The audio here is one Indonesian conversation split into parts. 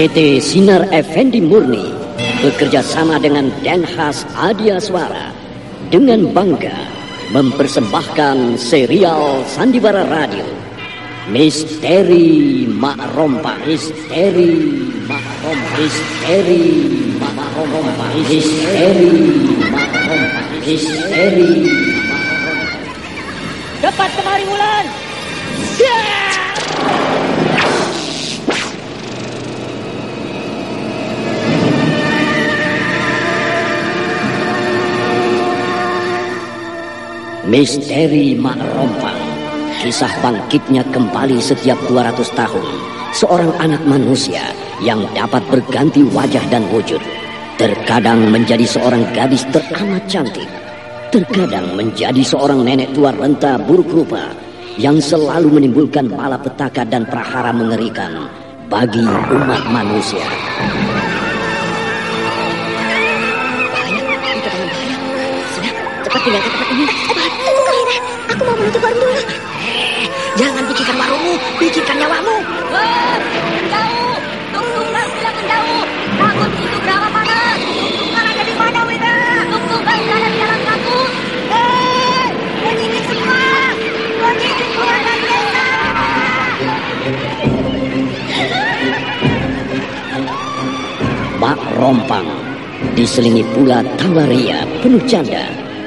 PT Sinar Effendi Murni bekerja sama dengan Denhas Adia Suara dengan bangga mempersembahkan serial Sandiwara Radio Misteri Mak Rompa Misteri Mak Rompa Misteri Mak Rompa Misteri Mak Rompa Misteri Cepat kemari Wulan. Misteri Mak Rompang. Kisah bangkitnya kembali setiap 200 tahun. Seorang anak manusia yang dapat berganti wajah dan wujud. Terkadang menjadi seorang gadis teramat cantik. Terkadang menjadi seorang nenek tua renta buruk rupa Yang selalu menimbulkan malapetaka dan prahara mengerikan Bagi umat manusia. Cepat tinggal ke tempat ini. Cepat. Aku mau menuju warung dulu. Eh, jangan pikirkan warungmu, pikirkan nyawamu. Wah, menjauh. Tung-tunggang bilang menjauh. Takut itu berapa panas. Tung-tunggang ada di mana, Wina? Tung-tunggang berada di dalam takut. Eh, ini semua. Pergi keluar dari desa. Mak Rompang diselingi pula tawaria penuh canda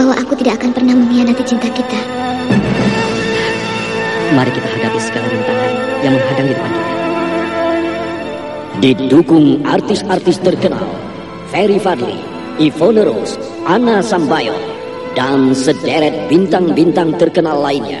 bahwa aku tidak akan pernah mengkhianati cinta kita. Mari kita hadapi segala rintangan yang menghadang di depan kita. Didukung artis-artis terkenal Ferry Fadli, Ivone Rose, Anna Sambayon, dan sederet bintang-bintang terkenal lainnya.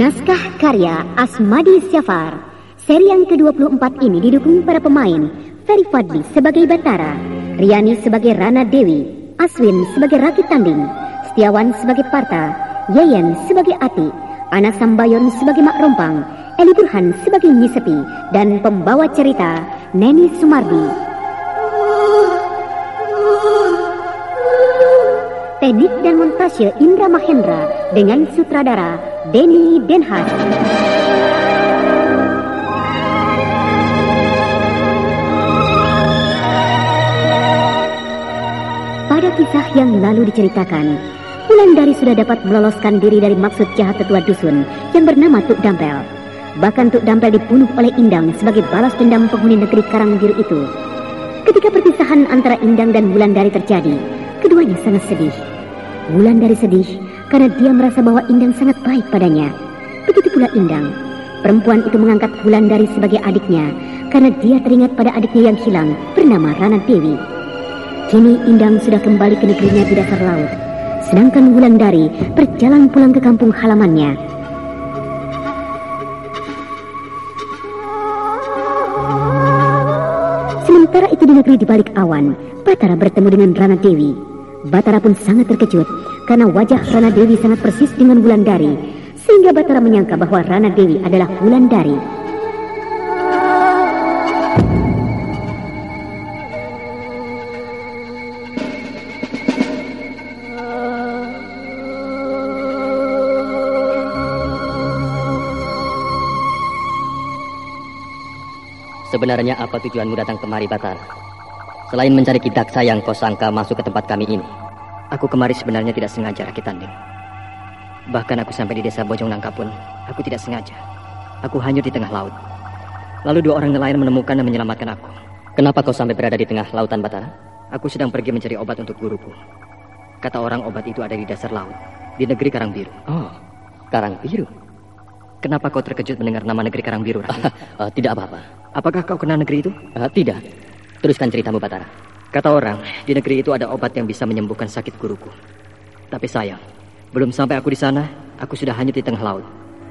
Naskah karya Asmadi Syafar. Seri yang ke-24 ini didukung para pemain Ferry Fadli sebagai Batara, Riani sebagai Rana Dewi, Aswin sebagai Raki Tanding, Setiawan sebagai Parta, Yeyen sebagai Ati, Ana Sambayon sebagai Mak Rompang, Eli Burhan sebagai Nyisepi, dan pembawa cerita Neni Sumardi. Teknik dan montase Indra Mahendra dengan sutradara Denny Denhas. Pada kisah yang lalu diceritakan, Wulandari sudah dapat meloloskan diri dari maksud jahat tetua dusun yang bernama Tuk Dampel. Bahkan Tuk Dampel dibunuh oleh Indang sebagai balas dendam penghuni negeri Karangbiru itu. Ketika perpisahan antara Indang dan Wulandari terjadi, Keduanya sangat sedih. Wulan dari sedih karena dia merasa bahwa Indang sangat baik padanya. Begitu pula Indang. Perempuan itu mengangkat Wulan dari sebagai adiknya karena dia teringat pada adiknya yang hilang bernama Rana Dewi. Kini Indang sudah kembali ke negerinya di dasar laut. Sedangkan Wulandari berjalan pulang ke kampung halamannya. Sementara itu di negeri di balik awan, Batara bertemu dengan Rana Dewi. Batara pun sangat terkejut karena wajah Rana Dewi sangat persis dengan Wulandari, sehingga Batara menyangka bahwa Rana Dewi adalah Wulandari. Sebenarnya apa tujuanmu datang kemari, Batara? Selain mencari kidaksa yang kau sangka masuk ke tempat kami ini. Aku kemari sebenarnya tidak sengaja, Rakit Tanding. Bahkan aku sampai di desa Bojong Nangka pun, aku tidak sengaja. Aku hanyut di tengah laut. Lalu dua orang nelayan menemukan dan menyelamatkan aku. Kenapa kau sampai berada di tengah lautan, Batara? Aku sedang pergi mencari obat untuk guruku. Kata orang obat itu ada di dasar laut, di negeri Karang Biru. Oh, Karang Biru. Kenapa kau terkejut mendengar nama negeri Karang Biru, Rakit? Eh, tidak apa-apa. Apakah kau kenal negeri itu? Eh, tidak. Teruskan ceritamu, Batara. Kata orang, di negeri itu ada obat yang bisa menyembuhkan sakit guruku. Tapi sayang, belum sampai aku di sana, aku sudah hanyut di tengah laut.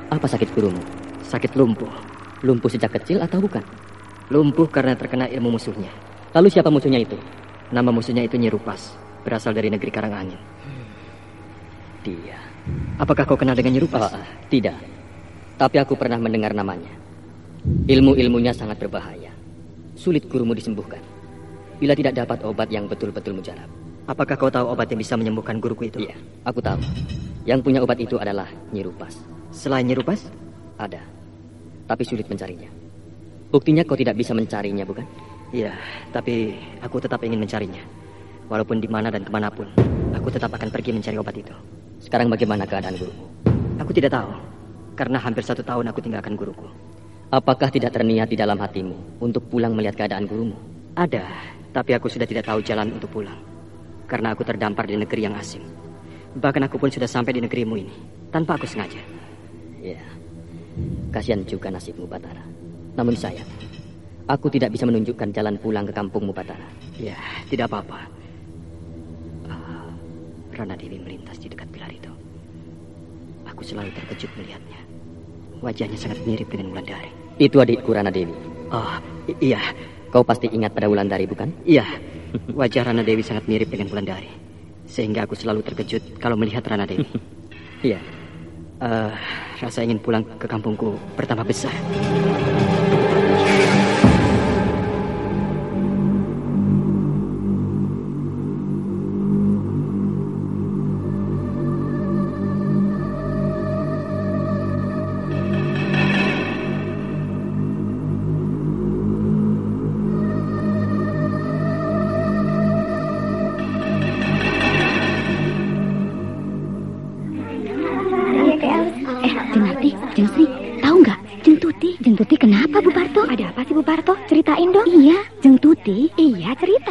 Apa sakit gurumu? Sakit lumpuh. Lumpuh sejak kecil atau bukan? Lumpuh karena terkena ilmu musuhnya. Lalu siapa musuhnya itu? Nama musuhnya itu Nyerupas, berasal dari negeri Karangangin. Dia. Apakah kau kenal dengan Nyerupas? Oh, tidak. Tapi aku pernah mendengar namanya. Ilmu-ilmunya sangat berbahaya. Sulit gurumu disembuhkan. Bila tidak dapat obat yang betul-betul mujarab. Apakah kau tahu obat yang bisa menyembuhkan guruku itu? Iya, aku tahu. Yang punya obat itu adalah Nyerupas. Selain Nyerupas? Ada. Tapi sulit mencarinya. Buktinya kau tidak bisa mencarinya, bukan? Iya, tapi aku tetap ingin mencarinya. Walaupun di mana dan ke mana pun, aku tetap akan pergi mencari obat itu. Sekarang bagaimana keadaan gurumu? Aku tidak tahu, karena hampir satu tahun aku tinggalkan guruku. Apakah tidak terniat di dalam hatimu untuk pulang melihat keadaan gurumu? Ada, tapi aku sudah tidak tahu jalan untuk pulang. Karena aku terdampar di negeri yang asing. Bahkan aku pun sudah sampai di negerimu ini, tanpa aku sengaja. Ya, kasihan juga nasibmu, Batara. Namun sayang, aku tidak bisa menunjukkan jalan pulang ke kampungmu, Batara. Ya, tidak apa-apa. Ah, Rana Dewi melintas di dekat pilar itu. Aku selalu terkejut melihatnya. Wajahnya sangat mirip dengan Wulandari. Itu adikku Rana Dewi. Oh, iya, Kau pasti ingat pada Wulandari, bukan? iya. Wajah Rana Dewi sangat mirip dengan Wulandari. Sehingga aku selalu terkejut kalau melihat Rana Dewi. Iya. Eh, rasa ingin pulang ke kampungku bertambah besar.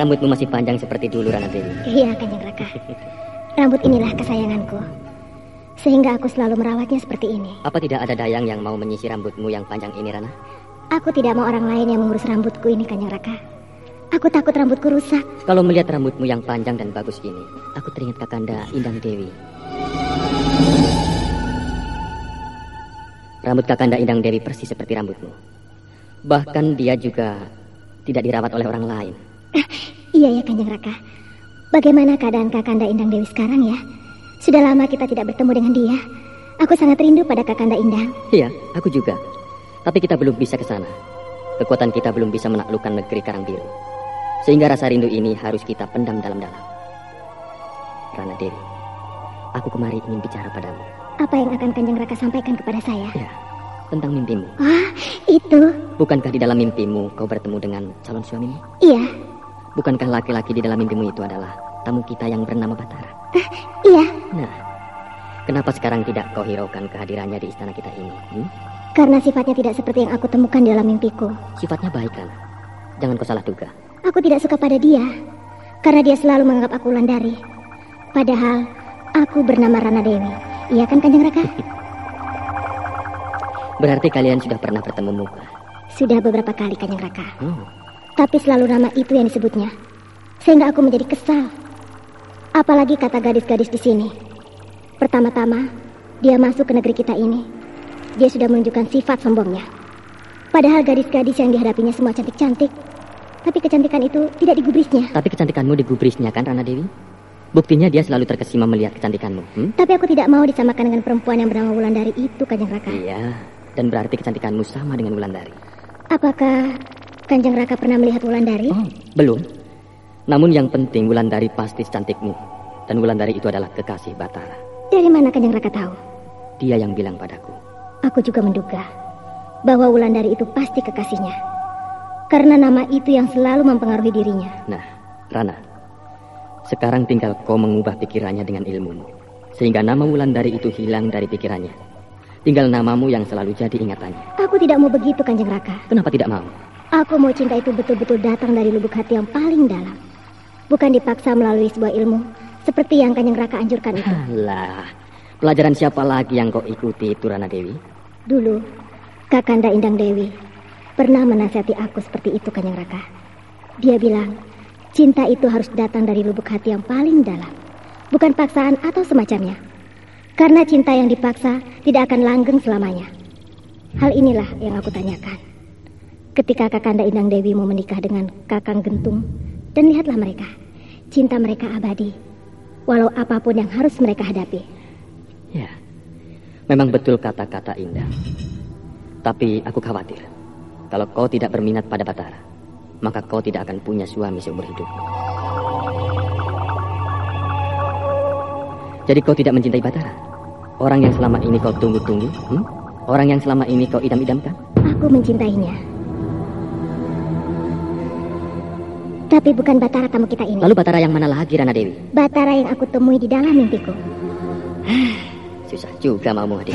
Rambutmu masih panjang seperti dulu, Rana Dewi. Iya Kanjeng Raka. Rambut inilah kesayanganku. Sehingga aku selalu merawatnya seperti ini. Apa tidak ada dayang yang mau menyisir rambutmu yang panjang ini, Rana? Aku tidak mau orang lain yang mengurus rambutku ini Kanjeng Raka. Aku takut rambutku rusak. Kalau melihat rambutmu yang panjang dan bagus ini, aku teringat Kakanda Indang Dewi. Rambut Kakanda Indang Dewi persis seperti rambutmu. Bahkan dia juga tidak dirawat oleh orang lain. Iya ya Kanjeng Raka. Bagaimana keadaan Kakanda Indang Dewi sekarang ya? Sudah lama kita tidak bertemu dengan dia. Aku sangat rindu pada Kakanda Indang. Iya, aku juga. Tapi kita belum bisa ke sana. Kekuatan kita belum bisa menaklukkan negeri Karangbiru. Sehingga rasa rindu ini harus kita pendam dalam-dalam. Rana Dewi, aku kemari ingin bicara padamu. Apa yang akan Kanjeng Raka sampaikan kepada saya? Ya, tentang mimpimu. Ah, itu. Bukankah di dalam mimpimu kau bertemu dengan calon suamimu? Iya, Bukankah laki-laki di dalam mimpimu itu adalah tamu kita yang bernama Batara? iya. Nah, kenapa sekarang tidak kau hiraukan kehadirannya di istana kita ini? hmm? Karena sifatnya tidak seperti yang aku temukan di dalam mimpiku. Sifatnya baik kan? Jangan kau salah duga. Aku tidak suka pada dia. Karena dia selalu menganggap aku Wulandari. Padahal aku bernama Rana Dewi. Iya kan Kanjeng Raka? Berarti kalian sudah pernah bertemu muka. Sudah beberapa kali Kanjeng Raka. Oh, Tapi selalu nama itu yang disebutnya. Sehingga aku menjadi kesal. Apalagi kata gadis-gadis di sini. Pertama-tama, dia masuk ke negeri kita ini. Dia sudah menunjukkan sifat sombongnya. Padahal gadis-gadis yang dihadapinya semua cantik-cantik. Tapi kecantikan itu tidak digubrisnya. tapi kecantikanmu digubrisnya kan, Rana Dewi? Buktinya dia selalu terkesima melihat kecantikanmu. Hmm? Tapi aku tidak mau disamakan dengan perempuan yang bernama Wulandari itu, Kanjeng Raka. Iya, dan berarti kecantikanmu sama dengan Wulandari. Apakah Kanjeng Raka pernah melihat Wulandari? Oh, belum. Namun yang penting Wulandari pasti cantikmu. Dan Wulandari itu adalah kekasih Batara. Dari mana Kanjeng Raka tahu? Dia yang bilang padaku. Aku juga menduga bahwa Wulandari itu pasti kekasihnya. Karena nama itu yang selalu mempengaruhi dirinya. Nah, Rana, sekarang tinggal kau mengubah pikirannya dengan ilmumu. Sehingga nama Wulandari itu hilang dari pikirannya. Tinggal namamu yang selalu jadi ingatannya. Aku tidak mau begitu Kanjeng Raka. Kenapa tidak mau? Aku mau cinta itu betul-betul datang dari lubuk hati yang paling dalam. Bukan dipaksa melalui sebuah ilmu seperti yang Kanjeng Raka anjurkan itu. Alah, pelajaran siapa lagi yang kau ikuti itu Rana Dewi? Dulu, Kakanda Indang Dewi pernah menasihati aku seperti itu Kanjeng Raka. Dia bilang, cinta itu harus datang dari lubuk hati yang paling dalam. Bukan paksaan atau semacamnya. Karena cinta yang dipaksa tidak akan langgeng selamanya. Hal inilah yang aku tanyakan. Ketika Kakanda Indang Dewi mau menikah dengan Kakang Gentung, dan lihatlah mereka, cinta mereka abadi. Walau apa pun yang harus mereka hadapi. Ya, memang betul kata-kata indah. Tapi aku khawatir, kalau kau tidak berminat pada Batara, maka kau tidak akan punya suami seumur hidup. Jadi kau tidak mencintai Batara? Orang yang selama ini kau tunggu-tunggu? hmm? Orang yang selama ini kau idam-idamkan? Aku mencintainya. Tapi bukan Batara tamu kita ini. Lalu Batara yang mana lagi, Rana Dewi? Batara yang aku temui di dalam mimpiku. Susah juga mau adik.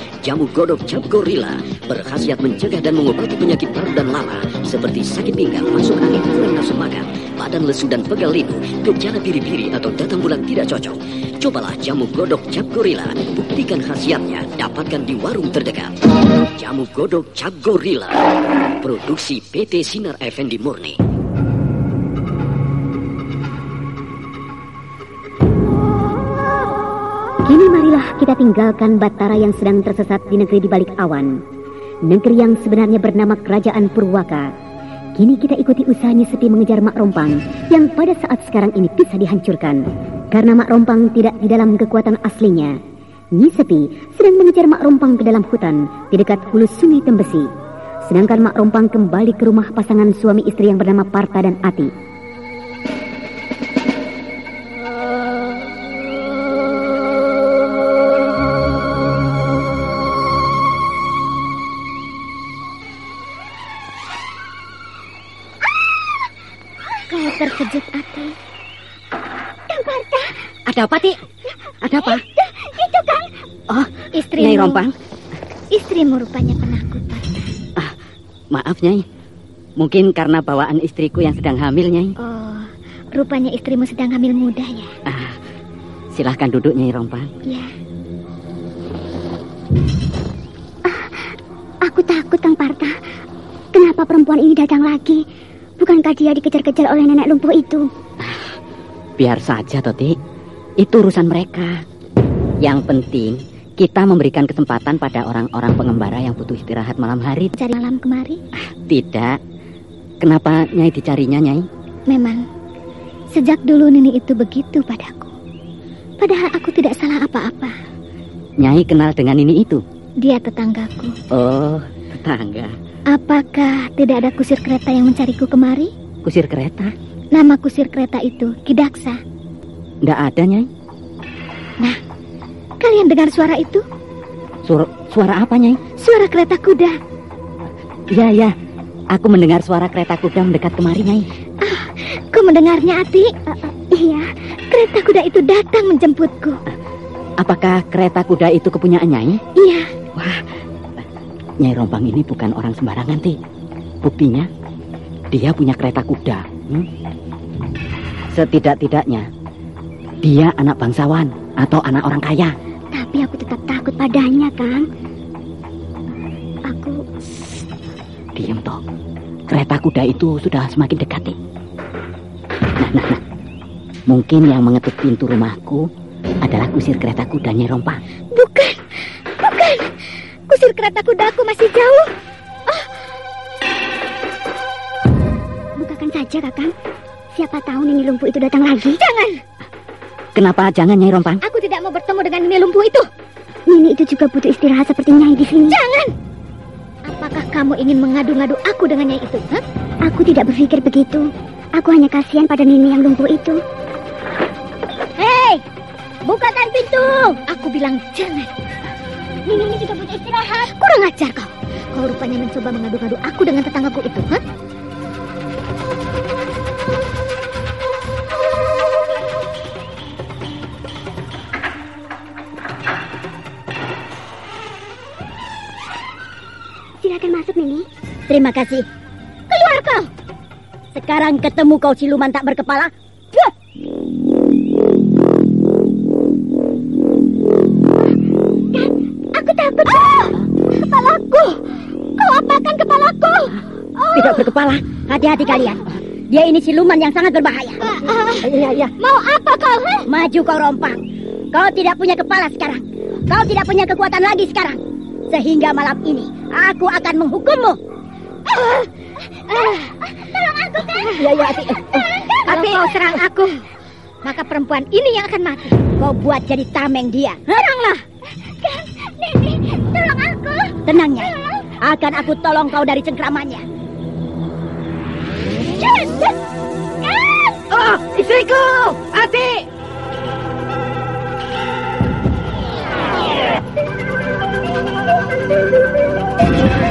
Jamu godok cap gorila berkhasiat mencegah dan mengobati penyakit paru dan lama seperti sakit pinggang, masuk angin, kurang nafsu makan, badan lesu dan pegal linu, gejala biri-biri atau datang bulan tidak cocok. Cobalah jamu godok cap gorila, buktikan khasiatnya, dapatkan di warung terdekat. Jamu godok cap gorila, produksi PT Sinar Effendi Murni. Kita tinggalkan Batara yang sedang tersesat di negeri di balik awan. Negeri yang sebenarnya bernama Kerajaan Purwaka. Kini kita ikuti usahanya Sepi mengejar Mak Rompang yang pada saat sekarang ini bisa dihancurkan. Karena Mak Rompang tidak di dalam kekuatan aslinya. Nyi Sepi sedang mengejar Mak Rompang ke dalam hutan di dekat hulu sungai Tembesi. Sedangkan Mak Rompang kembali ke rumah pasangan suami istri yang bernama Parta dan Ati. Ada apa, Ti? Ada apa? Itu, itu kan. Oh, istrimu. Nyai Rompang. Istrimu rupanya penakut, Pak. Ah, maaf, Nyai. Mungkin karena bawaan istriku yang sedang hamil, Nyai. Oh, rupanya istrimu sedang hamil muda ya? Ah, silahkan duduk, Nyai Rompang. Ya. Ah, aku takut, Kang Parta. Kenapa perempuan ini datang lagi? Bukankah dia dikejar-kejar oleh nenek lumpuh itu? Biar saja, Toti. Itu urusan mereka. Yang penting, kita memberikan kesempatan pada orang-orang pengembara yang butuh istirahat malam hari. Cari malam kemari? Tidak. Kenapa Nyai dicarinya, Nyai? Memang, sejak dulu Nini itu begitu padaku. Padahal aku tidak salah apa-apa. Nyai kenal dengan ini itu? Dia tetanggaku. Oh, tetangga. Apakah tidak ada kusir kereta yang mencariku kemari? Kusir kereta? Nama kusir kereta itu Kidaksa. Tidak ada, Nyai. Nah, kalian dengar suara itu? Suara, suara apa, Nyai? Suara kereta kuda. Iya, iya. Aku mendengar suara kereta kuda mendekat kemari, Nyai. Ah, kau mendengarnya, Ati? Uh, uh, iya, kereta kuda itu datang menjemputku. Apakah kereta kuda itu kepunyaan Nyai? Iya. Wah, Nyai Rompang ini bukan orang sembarangan, Ti. Buktinya, dia punya kereta kuda. Hmm? Setidak-tidaknya, dia anak bangsawan atau anak orang kaya. Tapi aku tetap takut padanya, Kang. Aku... Diam, toh. Kereta kuda itu sudah semakin dekat. Nah, nah, nah. Mungkin yang mengetuk pintu rumahku adalah kusir kereta kuda Nyai Rompang. Bukan, bukan. Kusir kereta kudaku masih jauh. Oh. Bukakan saja, Kakang. Siapa tahu Nini Lumpuh itu datang lagi. Jangan. Kenapa jangan Nyai Rompang? Aku tidak mau bertemu dengan Nini Lumpuh itu. Nini itu juga butuh istirahat seperti Nyai di sini. Jangan. Apakah kamu ingin mengadu-ngadu aku dengan Nyai itu? Hah? Aku tidak berpikir begitu. Aku hanya kasihan pada Nini yang lumpuh itu. Hei, bukakan pintu. Aku bilang jangan. Nini ini juga butuh istirahat. Kurang ajar kau. Kau rupanya mencoba mengadu-ngadu aku dengan tetanggaku itu, hah? Terima kasih. Keluar kau. Sekarang ketemu kau siluman tak berkepala. Aku takut. Ah! Kepalaku. Kau apakan kepalaku? Oh. Tidak berkepala. Hati-hati kalian. Dia ini siluman yang sangat berbahaya. Iya, iya. Mau apa kau? He? Maju kau rompang. Kau tidak punya kepala sekarang. Kau tidak punya kekuatan lagi sekarang. Sehingga malam ini aku akan menghukummu. Tolong aku, kan? Iya, iya, Ati. Kalau kau serang aku, maka perempuan ini yang akan mati. Kau buat jadi tameng dia. Seranglah. Kan, Nini, tolong aku. Tenangnya. Akan aku tolong kau dari cengkramannya. Oh, istriku! Ati! Eh,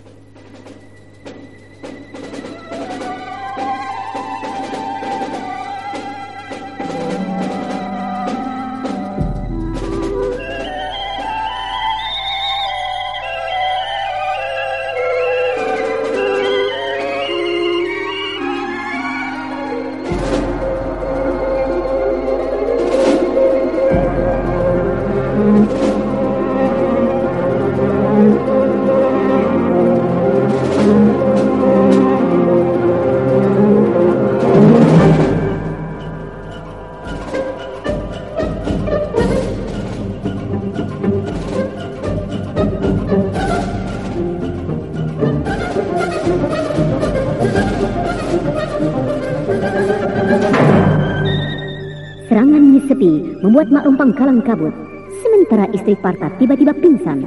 Membuat Mak Rompang kalang kabut. Sementara istri Parta tiba-tiba pingsan.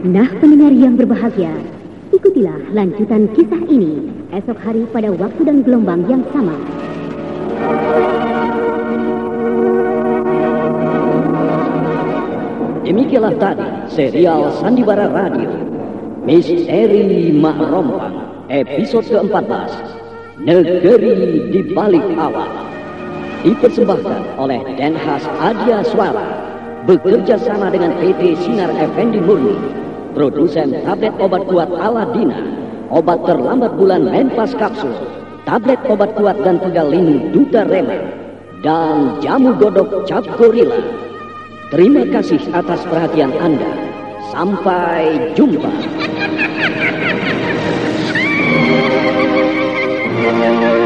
Nah pendengar yang berbahagia, ikutilah lanjutan kisah ini esok hari pada waktu dan gelombang yang sama. Demikianlah tadi serial Sandiwara Radio Misteri Mak Rompang episode ke-14 Negeri di Balik Awal dipersembahkan oleh Denhas Adia Suara bekerja sama dengan PT Sinar Effendi Murni produsen tablet obat kuat Aladina obat terlambat bulan Menpas Kapsul tablet obat kuat dan tegal linu Duta Rema dan jamu godok cap gorila Terima kasih atas perhatian Anda. Sampai jumpa. yeah, yeah.